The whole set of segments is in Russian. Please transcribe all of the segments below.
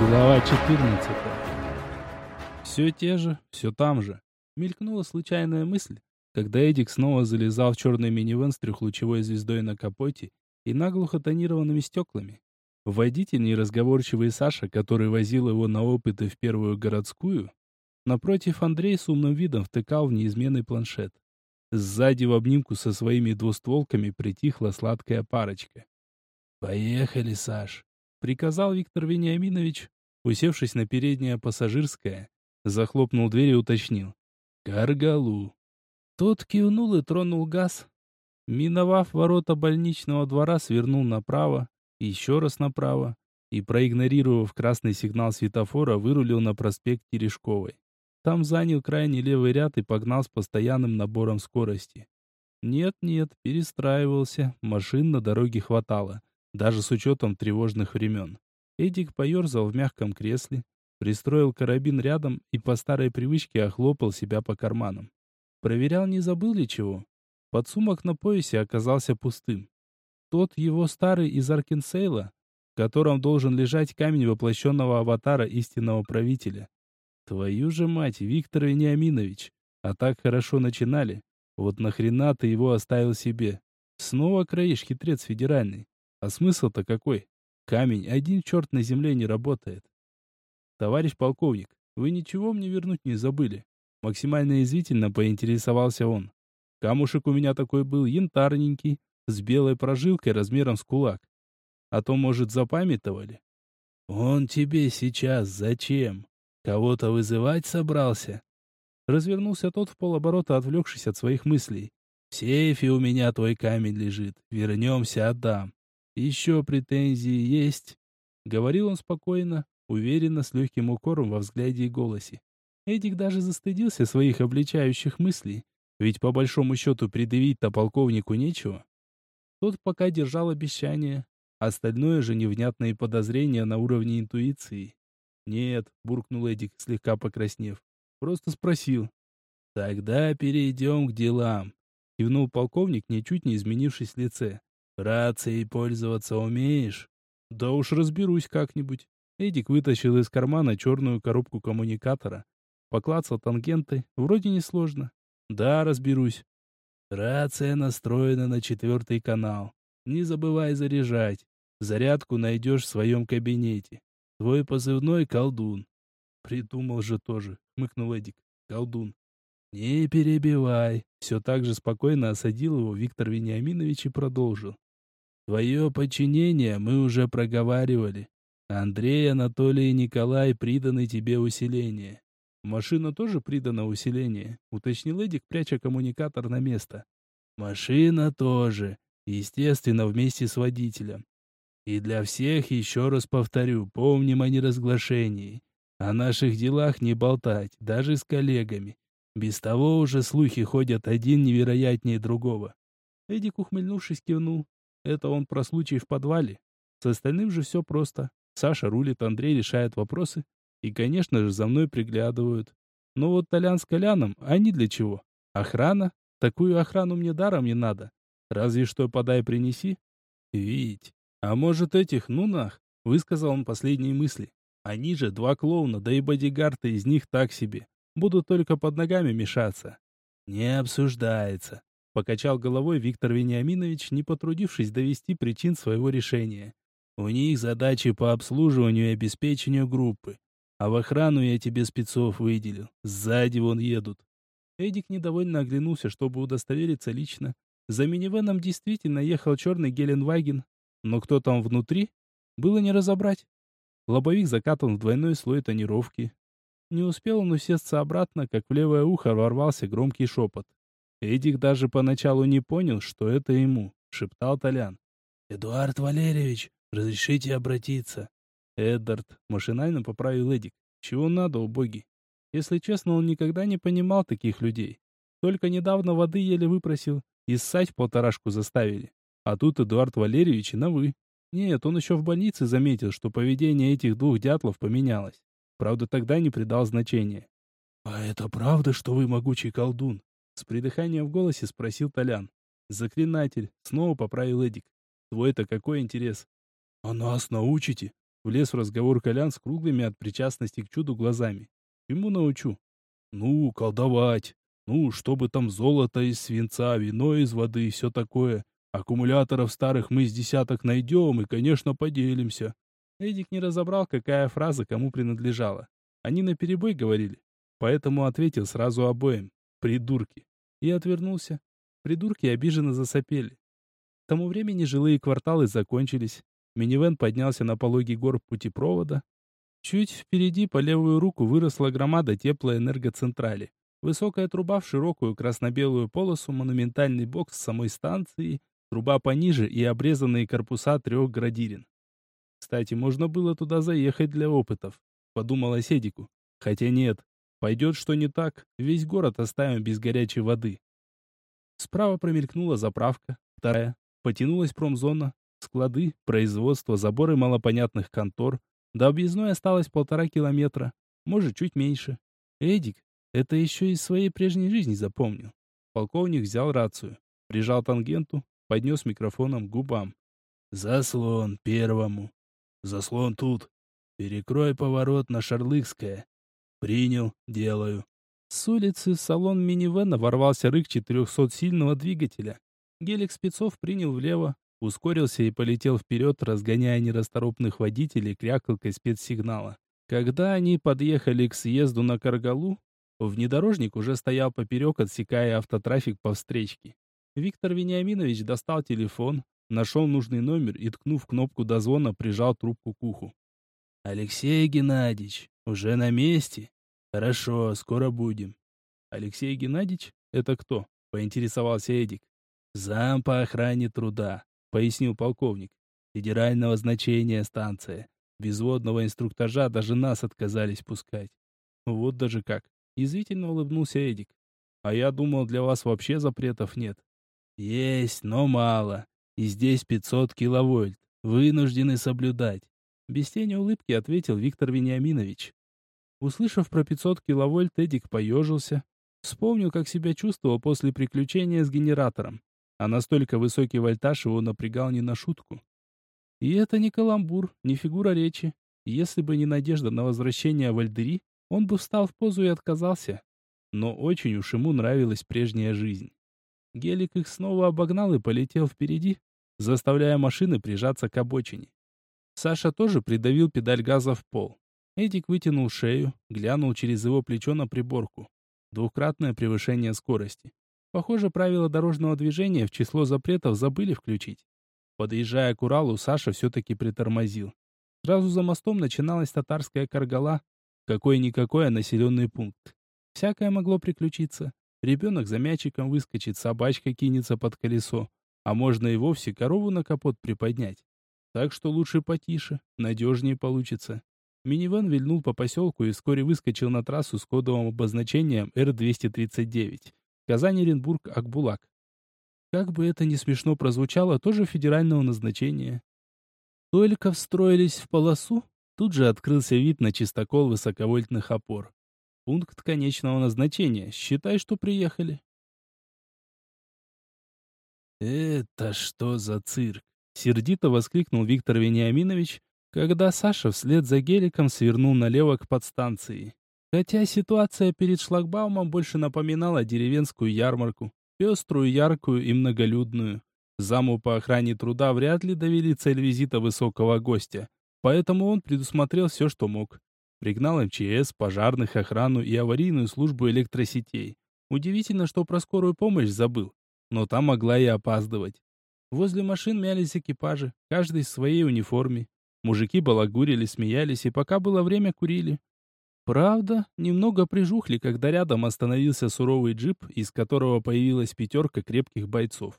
Глава 14. Все те же, все там же. Мелькнула случайная мысль, когда Эдик снова залезал в черный минивэн с трехлучевой звездой на капоте и наглухо тонированными стеклами. Водитель, неразговорчивый Саша, который возил его на опыты в первую городскую, напротив Андрей с умным видом втыкал в неизменный планшет. Сзади в обнимку со своими двустволками притихла сладкая парочка. «Поехали, Саш!» Приказал Виктор Вениаминович, усевшись на переднее пассажирское, захлопнул дверь и уточнил. «Каргалу». Тот кивнул и тронул газ. Миновав ворота больничного двора, свернул направо, еще раз направо, и, проигнорировав красный сигнал светофора, вырулил на проспект Терешковой. Там занял крайний левый ряд и погнал с постоянным набором скорости. Нет-нет, перестраивался, машин на дороге хватало даже с учетом тревожных времен. Эдик поерзал в мягком кресле, пристроил карабин рядом и по старой привычке охлопал себя по карманам. Проверял, не забыл ли чего. Подсумок на поясе оказался пустым. Тот его старый из Аркинсейла, в котором должен лежать камень воплощенного аватара истинного правителя. Твою же мать, Виктор Вениаминович, а так хорошо начинали. Вот нахрена ты его оставил себе? Снова краишь, хитрец федеральный. А смысл-то какой? Камень один черт на земле не работает. Товарищ полковник, вы ничего мне вернуть не забыли? Максимально извительно поинтересовался он. Камушек у меня такой был янтарненький, с белой прожилкой размером с кулак. А то, может, запамятовали? Он тебе сейчас зачем? Кого-то вызывать собрался? Развернулся тот в полоборота, отвлекшись от своих мыслей. В сейфе у меня твой камень лежит. Вернемся, отдам. «Еще претензии есть?» Говорил он спокойно, уверенно, с легким укором во взгляде и голосе. Эдик даже застыдился своих обличающих мыслей, ведь по большому счету предъявить-то полковнику нечего. Тот пока держал обещание, остальное же невнятные подозрения на уровне интуиции. «Нет», — буркнул Эдик, слегка покраснев, — «просто спросил». «Тогда перейдем к делам», — кивнул полковник, ничуть не изменившись в лице. Рацией пользоваться умеешь? Да уж разберусь как-нибудь. Эдик вытащил из кармана черную коробку коммуникатора. Поклацал тангенты. Вроде несложно. Да, разберусь. Рация настроена на четвертый канал. Не забывай заряжать. Зарядку найдешь в своем кабинете. Твой позывной — колдун. Придумал же тоже, хмыкнул Эдик. Колдун. Не перебивай. Все так же спокойно осадил его Виктор Вениаминович и продолжил. Твое подчинение мы уже проговаривали. Андрей, Анатолий и Николай приданы тебе усиление. Машина тоже придана усиление, уточнил Эдик, пряча коммуникатор на место. Машина тоже, естественно, вместе с водителем. И для всех еще раз повторю, помним о неразглашении. О наших делах не болтать, даже с коллегами. Без того уже слухи ходят один невероятнее другого. Эдик, ухмыльнувшись, кивнул. Это он про случай в подвале. С остальным же все просто. Саша рулит, Андрей решает вопросы. И, конечно же, за мной приглядывают. Но вот Толян с Коляном, они для чего? Охрана? Такую охрану мне даром не надо. Разве что подай принеси. Вить, а может этих, ну нах, высказал он последние мысли. Они же два клоуна, да и бодигарты из них так себе. Будут только под ногами мешаться. Не обсуждается. Покачал головой Виктор Вениаминович, не потрудившись довести причин своего решения. У них задачи по обслуживанию и обеспечению группы. А в охрану я тебе спецов выделил. Сзади вон едут. Эдик недовольно оглянулся, чтобы удостовериться лично. За минивеном действительно ехал черный Геленваген. Но кто там внутри, было не разобрать. Лобовик закатан в двойной слой тонировки. Не успел он усесться обратно, как в левое ухо ворвался громкий шепот. Эдик даже поначалу не понял, что это ему, шептал Толян. «Эдуард Валерьевич, разрешите обратиться?» Эддард машинально поправил Эдик. «Чего надо, убогий?» Если честно, он никогда не понимал таких людей. Только недавно воды еле выпросил, и ссать полторашку заставили. А тут Эдуард Валерьевич и на «вы». Нет, он еще в больнице заметил, что поведение этих двух дятлов поменялось. Правда, тогда не придал значения. «А это правда, что вы могучий колдун?» С придыханием в голосе спросил Толян. «Заклинатель», — снова поправил Эдик. «Твой-то какой интерес?» «А нас научите?» Влез в разговор Колян с круглыми от причастности к чуду глазами. Ему научу. Ну, колдовать. Ну, чтобы там золото из свинца, вино из воды и все такое. Аккумуляторов старых мы с десяток найдем и, конечно, поделимся. Эдик не разобрал, какая фраза кому принадлежала. Они наперебой говорили. Поэтому ответил сразу обоим. Придурки. И отвернулся. Придурки обиженно засопели. К тому времени жилые кварталы закончились. Минивэн поднялся на пологий гор путепровода. Чуть впереди по левую руку выросла громада теплоэнергоцентрали. Высокая труба в широкую красно-белую полосу, монументальный бокс самой станции, труба пониже и обрезанные корпуса трех градирин. Кстати, можно было туда заехать для опытов, подумала Седику. Хотя нет, пойдет что не так, весь город оставим без горячей воды. Справа промелькнула заправка, вторая, потянулась промзона, склады, производство, заборы малопонятных контор. До объездной осталось полтора километра, может, чуть меньше. Эдик, это еще из своей прежней жизни запомнил. Полковник взял рацию, прижал тангенту, поднес микрофоном к губам. «Заслон первому. Заслон тут. Перекрой поворот на Шарлыкское. Принял, делаю». С улицы в салон минивэна ворвался рык 400-сильного двигателя. Гелик спецов принял влево, ускорился и полетел вперед, разгоняя нерасторопных водителей крякалкой спецсигнала. Когда они подъехали к съезду на Каргалу, Внедорожник уже стоял поперек, отсекая автотрафик по встречке. Виктор Вениаминович достал телефон, нашел нужный номер и, ткнув кнопку дозвона, прижал трубку к уху. «Алексей Геннадьевич, уже на месте? Хорошо, скоро будем». «Алексей Геннадьевич? Это кто?» — поинтересовался Эдик. «Зам по охране труда», — пояснил полковник. «Федерального значения станция. Без водного инструктажа даже нас отказались пускать». «Вот даже как. Язвительно улыбнулся Эдик. А я думал, для вас вообще запретов нет. Есть, но мало. И здесь 500 киловольт. Вынуждены соблюдать. Без тени улыбки ответил Виктор Вениаминович. Услышав про 500 киловольт, Эдик поежился. Вспомнил, как себя чувствовал после приключения с генератором. А настолько высокий вольтаж его напрягал не на шутку. И это не каламбур, не фигура речи. Если бы не надежда на возвращение в Альдери, он бы встал в позу и отказался. Но очень уж ему нравилась прежняя жизнь. Гелик их снова обогнал и полетел впереди, заставляя машины прижаться к обочине. Саша тоже придавил педаль газа в пол. Эдик вытянул шею, глянул через его плечо на приборку. Двукратное превышение скорости. Похоже, правила дорожного движения в число запретов забыли включить. Подъезжая к Уралу, Саша все-таки притормозил. Сразу за мостом начиналась татарская каргала, какой-никакой, а населенный пункт. Всякое могло приключиться. Ребенок за мячиком выскочит, собачка кинется под колесо. А можно и вовсе корову на капот приподнять. Так что лучше потише, надежнее получится. Минивэн вильнул по поселку и вскоре выскочил на трассу с кодовым обозначением Р-239. Казань-Оренбург-Акбулак. Как бы это ни смешно прозвучало, тоже федерального назначения. Только встроились в полосу, Тут же открылся вид на чистокол высоковольтных опор. Пункт конечного назначения. Считай, что приехали. «Это что за цирк?» — сердито воскликнул Виктор Вениаминович, когда Саша вслед за геликом свернул налево к подстанции. Хотя ситуация перед шлагбаумом больше напоминала деревенскую ярмарку, пеструю, яркую и многолюдную. Заму по охране труда вряд ли довели цель визита высокого гостя. Поэтому он предусмотрел все, что мог. Пригнал МЧС, пожарных, охрану и аварийную службу электросетей. Удивительно, что про скорую помощь забыл. Но там могла и опаздывать. Возле машин мялись экипажи, каждый в своей униформе. Мужики балагурили, смеялись и пока было время курили. Правда, немного прижухли, когда рядом остановился суровый джип, из которого появилась пятерка крепких бойцов.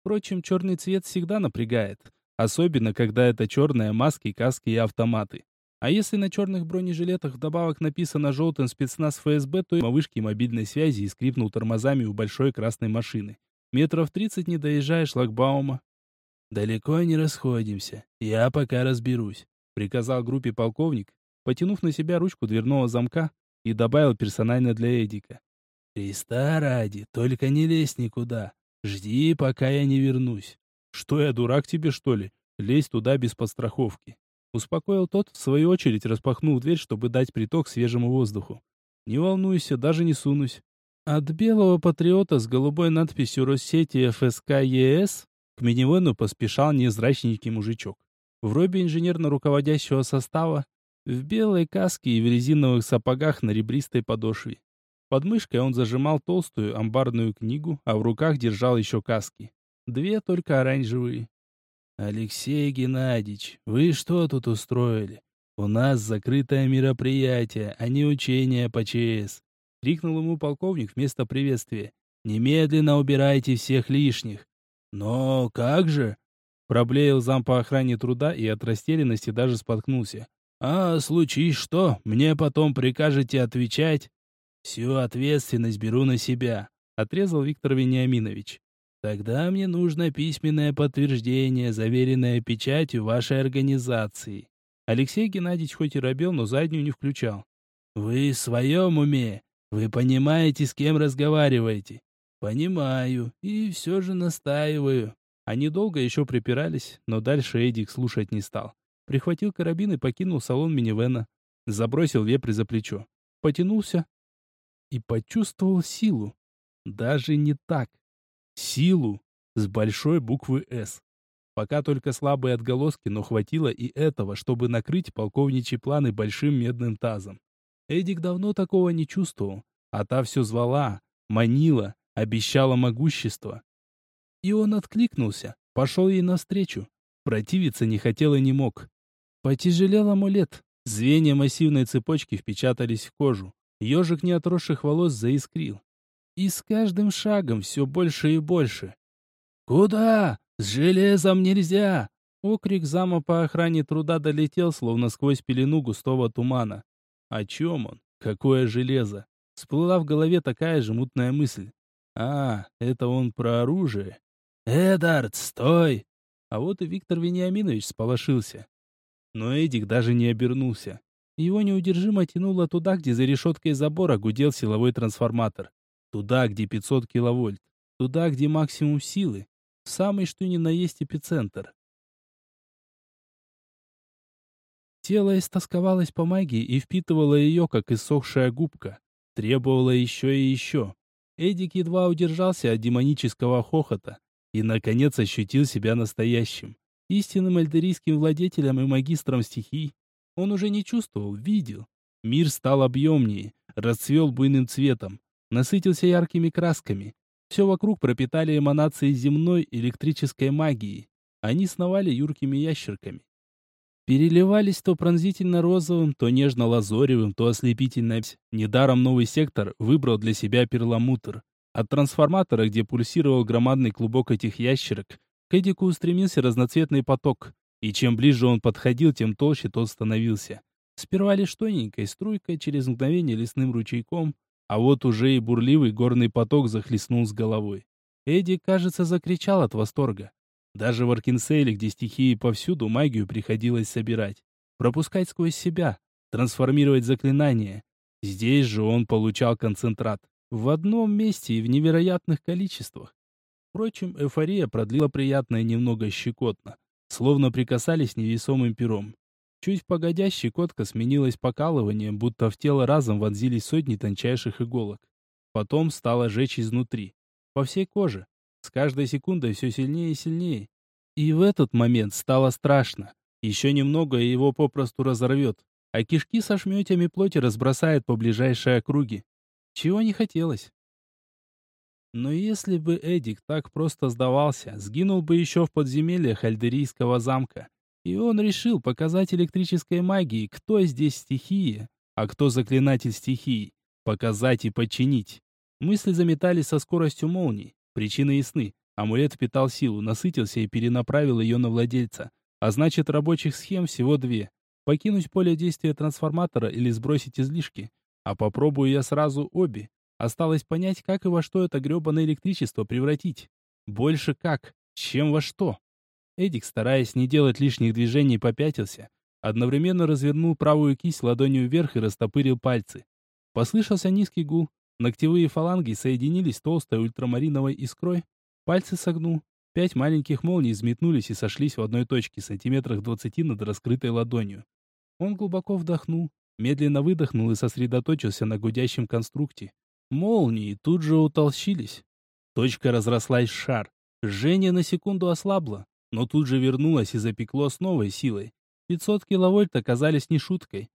Впрочем, черный цвет всегда напрягает. Особенно, когда это черные маски, каски и автоматы. А если на черных бронежилетах вдобавок написано «желтым спецназ ФСБ», то и вышки мобильной связи и скрипнул тормозами у большой красной машины. Метров тридцать не доезжая шлагбаума. «Далеко не расходимся. Я пока разберусь», — приказал группе полковник, потянув на себя ручку дверного замка и добавил персонально для Эдика. «Христа ради, только не лезь никуда. Жди, пока я не вернусь». Что я, дурак тебе, что ли? Лезть туда без подстраховки. Успокоил тот, в свою очередь распахнув дверь, чтобы дать приток свежему воздуху. «Не волнуйся, даже не сунусь». От белого патриота с голубой надписью Россети ФСК ЕС к минивену поспешал незрачненький мужичок. В робе инженерно-руководящего состава, в белой каске и в резиновых сапогах на ребристой подошве. Под мышкой он зажимал толстую амбарную книгу, а в руках держал еще каски. Две только оранжевые. «Алексей Геннадьевич, вы что тут устроили? У нас закрытое мероприятие, а не учение по ЧС!» — крикнул ему полковник вместо приветствия. «Немедленно убирайте всех лишних!» «Но как же?» — проблеял зам по охране труда и от растерянности даже споткнулся. «А случись что, мне потом прикажете отвечать?» «Всю ответственность беру на себя», — отрезал Виктор Вениаминович. Тогда мне нужно письменное подтверждение, заверенное печатью вашей организации. Алексей Геннадьевич хоть и робел, но заднюю не включал. Вы в своем уме? Вы понимаете, с кем разговариваете? Понимаю, и все же настаиваю. Они долго еще припирались, но дальше Эдик слушать не стал. Прихватил карабин и покинул салон минивэна. Забросил вепрь за плечо. Потянулся и почувствовал силу. Даже не так. Силу с большой буквы «С». Пока только слабые отголоски, но хватило и этого, чтобы накрыть полковничьи планы большим медным тазом. Эдик давно такого не чувствовал, а та все звала, манила, обещала могущество. И он откликнулся, пошел ей навстречу. Противиться не хотел и не мог. Потяжелел амулет. Звенья массивной цепочки впечатались в кожу. Ежик неотросших волос заискрил. И с каждым шагом все больше и больше. «Куда? С железом нельзя!» Окрик зама по охране труда долетел, словно сквозь пелену густого тумана. О чем он? Какое железо? Всплыла в голове такая же мутная мысль. А, это он про оружие. «Эдард, стой!» А вот и Виктор Вениаминович сполошился. Но Эдик даже не обернулся. Его неудержимо тянуло туда, где за решеткой забора гудел силовой трансформатор. Туда, где 500 киловольт. Туда, где максимум силы. Самый что ни на есть эпицентр. Тело истосковалось по магии и впитывало ее, как иссохшая губка. Требовало еще и еще. Эдик едва удержался от демонического хохота и, наконец, ощутил себя настоящим. Истинным альдерийским владетелем и магистром стихий. Он уже не чувствовал, видел. Мир стал объемнее, расцвел буйным цветом насытился яркими красками. Все вокруг пропитали эманации земной электрической магии. Они сновали юркими ящерками. Переливались то пронзительно-розовым, то нежно-лазоревым, то ослепительно. Недаром новый сектор выбрал для себя перламутр. От трансформатора, где пульсировал громадный клубок этих ящерок, к Эдику устремился разноцветный поток, и чем ближе он подходил, тем толще тот становился. Сперва лишь тоненькой струйкой, через мгновение лесным ручейком, а вот уже и бурливый горный поток захлестнул с головой. Эдди, кажется, закричал от восторга. Даже в Аркинсейле, где стихии повсюду, магию приходилось собирать, пропускать сквозь себя, трансформировать заклинания. Здесь же он получал концентрат. В одном месте и в невероятных количествах. Впрочем, эйфория продлила приятное немного щекотно, словно прикасались невесомым пером. Чуть погодя, щекотка сменилась покалыванием, будто в тело разом вонзились сотни тончайших иголок. Потом стало жечь изнутри. По всей коже. С каждой секундой все сильнее и сильнее. И в этот момент стало страшно. Еще немного, и его попросту разорвет. А кишки со шметями плоти разбросает по ближайшей округе. Чего не хотелось. Но если бы Эдик так просто сдавался, сгинул бы еще в подземельях Альдерийского замка. И он решил показать электрической магии, кто здесь стихия, а кто заклинатель стихии. Показать и подчинить. Мысли заметались со скоростью молнии. Причины ясны. Амулет впитал силу, насытился и перенаправил ее на владельца. А значит, рабочих схем всего две. Покинуть поле действия трансформатора или сбросить излишки. А попробую я сразу обе. Осталось понять, как и во что это гребаное электричество превратить. Больше как, чем во что. Эдик, стараясь не делать лишних движений, попятился, одновременно развернул правую кисть ладонью вверх и растопырил пальцы. Послышался низкий гул, ногтевые фаланги соединились толстой ультрамариновой искрой, пальцы согнул, Пять маленьких молний взметнулись и сошлись в одной точке, сантиметрах двадцати над раскрытой ладонью. Он глубоко вдохнул, медленно выдохнул и сосредоточился на гудящем конструкте. Молнии тут же утолщились. Точка разрослась в шар. Жжение на секунду ослабло, но тут же вернулось и запекло с новой силой. 500 киловольт оказались не шуткой.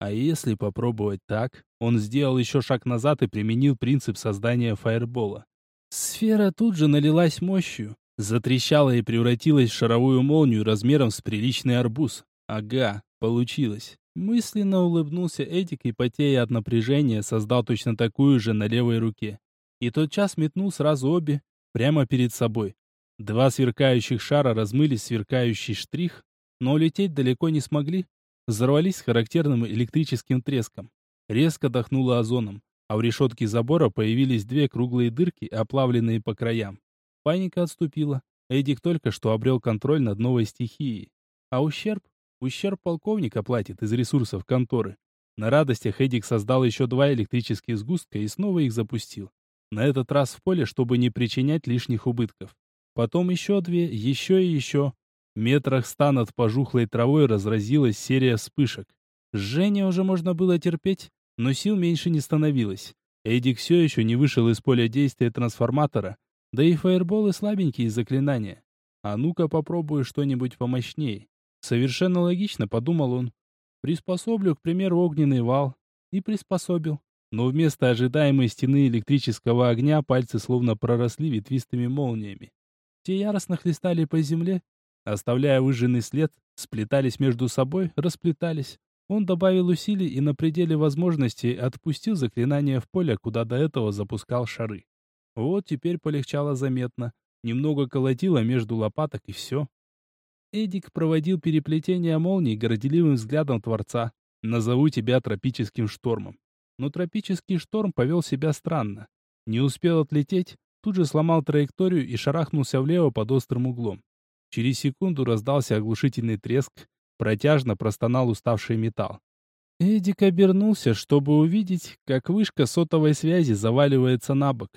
А если попробовать так? Он сделал еще шаг назад и применил принцип создания фаербола. Сфера тут же налилась мощью, затрещала и превратилась в шаровую молнию размером с приличный арбуз. Ага, получилось. Мысленно улыбнулся Эдик и, потея от напряжения, создал точно такую же на левой руке. И тот час метнул сразу обе, прямо перед собой. Два сверкающих шара размыли сверкающий штрих, но улететь далеко не смогли. Взорвались характерным электрическим треском. Резко дохнуло озоном, а в решетке забора появились две круглые дырки, оплавленные по краям. Паника отступила. Эдик только что обрел контроль над новой стихией. А ущерб? Ущерб полковник оплатит из ресурсов конторы. На радостях Эдик создал еще два электрических сгустка и снова их запустил. На этот раз в поле, чтобы не причинять лишних убытков. Потом еще две, еще и еще. Метрах ста над пожухлой травой разразилась серия вспышек. Жжение уже можно было терпеть, но сил меньше не становилось. Эдик все еще не вышел из поля действия трансформатора, да и фаерболы слабенькие заклинания. А ну-ка попробую что-нибудь помощнее. Совершенно логично, подумал он. Приспособлю, к примеру, огненный вал. И приспособил. Но вместо ожидаемой стены электрического огня пальцы словно проросли ветвистыми молниями. Те яростно хлестали по земле, оставляя выжженный след, сплетались между собой, расплетались. Он добавил усилий и на пределе возможностей отпустил заклинание в поле, куда до этого запускал шары. Вот теперь полегчало заметно. Немного колотило между лопаток и все. Эдик проводил переплетение молний горделивым взглядом Творца. «Назову тебя тропическим штормом». Но тропический шторм повел себя странно. Не успел отлететь, тут же сломал траекторию и шарахнулся влево под острым углом. Через секунду раздался оглушительный треск, протяжно простонал уставший металл. Эдик обернулся, чтобы увидеть, как вышка сотовой связи заваливается на бок.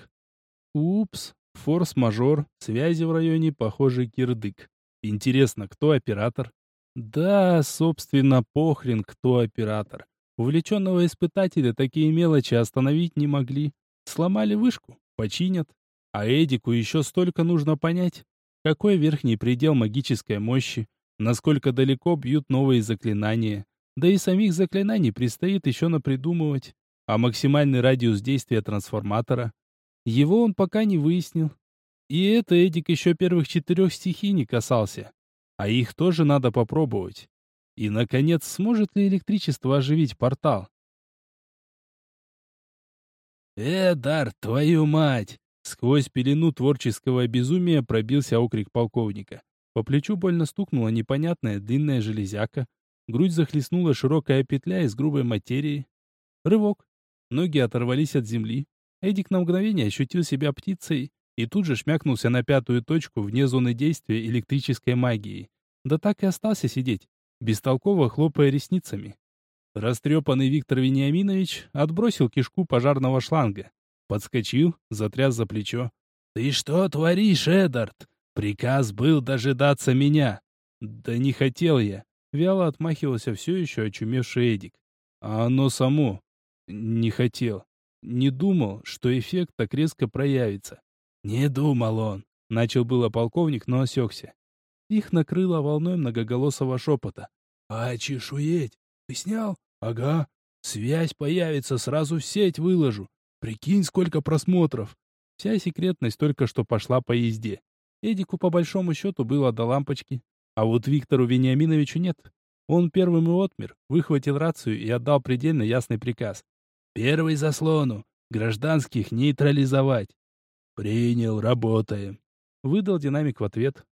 Упс, форс-мажор, связи в районе, похоже, кирдык. Интересно, кто оператор? Да, собственно, похрен, кто оператор. Увлеченного испытателя такие мелочи остановить не могли. Сломали вышку, починят. А Эдику еще столько нужно понять. Какой верхний предел магической мощи? Насколько далеко бьют новые заклинания? Да и самих заклинаний предстоит еще напридумывать. А максимальный радиус действия трансформатора? Его он пока не выяснил. И это Эдик еще первых четырех стихий не касался. А их тоже надо попробовать. И, наконец, сможет ли электричество оживить портал? «Эдар, твою мать!» Сквозь пелену творческого безумия пробился окрик полковника. По плечу больно стукнула непонятная длинная железяка. Грудь захлестнула широкая петля из грубой материи. Рывок. Ноги оторвались от земли. Эдик на мгновение ощутил себя птицей и тут же шмякнулся на пятую точку вне зоны действия электрической магии. Да так и остался сидеть, бестолково хлопая ресницами. Растрепанный Виктор Вениаминович отбросил кишку пожарного шланга. Подскочил, затряс за плечо. «Ты что творишь, Эдард? Приказ был дожидаться меня». «Да не хотел я», — вяло отмахивался все еще очумевший Эдик. «А оно само. Не хотел. Не думал, что эффект так резко проявится. «Не думал он», — начал было полковник, но осекся. Их накрыло волной многоголосого шепота. «А чешуеть? Ты снял? Ага. Связь появится, сразу в сеть выложу. Прикинь, сколько просмотров». Вся секретность только что пошла по езде. Эдику по большому счету было до лампочки. А вот Виктору Вениаминовичу нет. Он первым и отмер, выхватил рацию и отдал предельно ясный приказ. «Первый заслону. Гражданских нейтрализовать. «Принял, работаем», — выдал динамик в ответ.